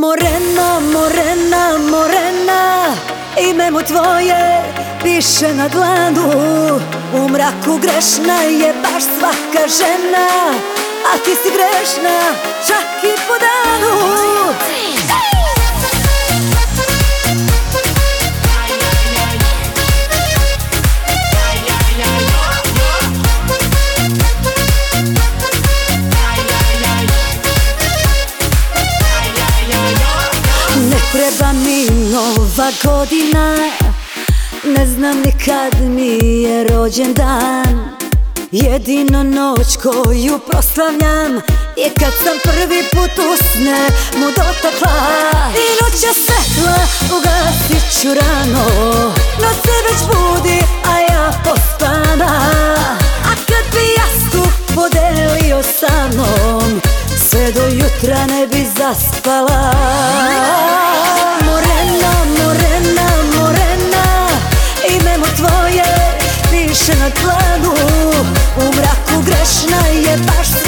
Morena, morena, morena Ime mu tvoje piše na dlanu. U mraku grešna je baš svaka žena A ti si grešna čak i po danu mi nova godina Ne znam ni kad mi je rođen dan Jedino noć koju proslavljam I kad sam prvi put usne mu dotakla. I noća svetla ugasit ću rano. Noć se već budi, a ja pospana A kad bi jastuk podelio sa mnom Sve do jutra ne bi zaspala grešna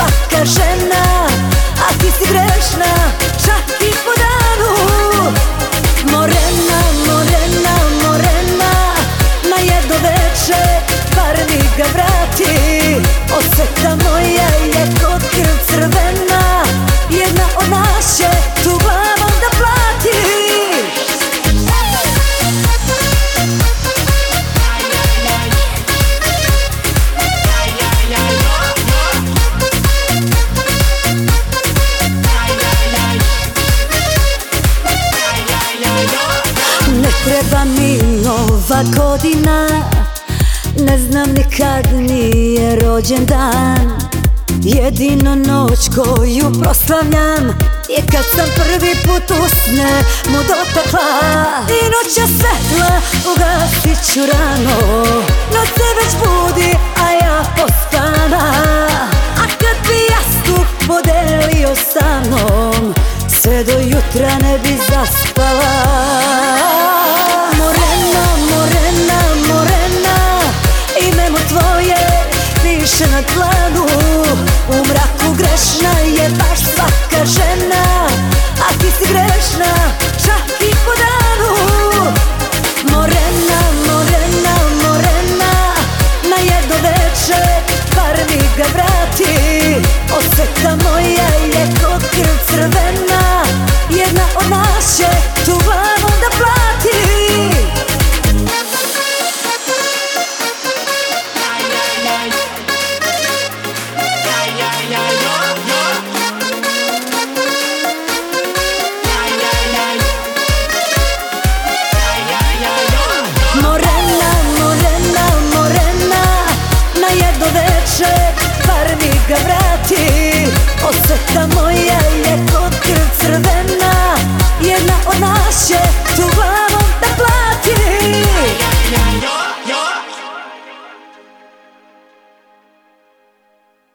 nova godina Ne znam ni kad mi je rođen dan Jedino noć koju proslavljam Je kad sam prvi put usne mu dotakla. I noća svetla ugasit ću rano. Noć se već budi, a ja pospana A kad bi jastuk podelio sa mnom Sve do jutra ne bi zaspala svaka Srca moja je kod krv crvena Jedna od naše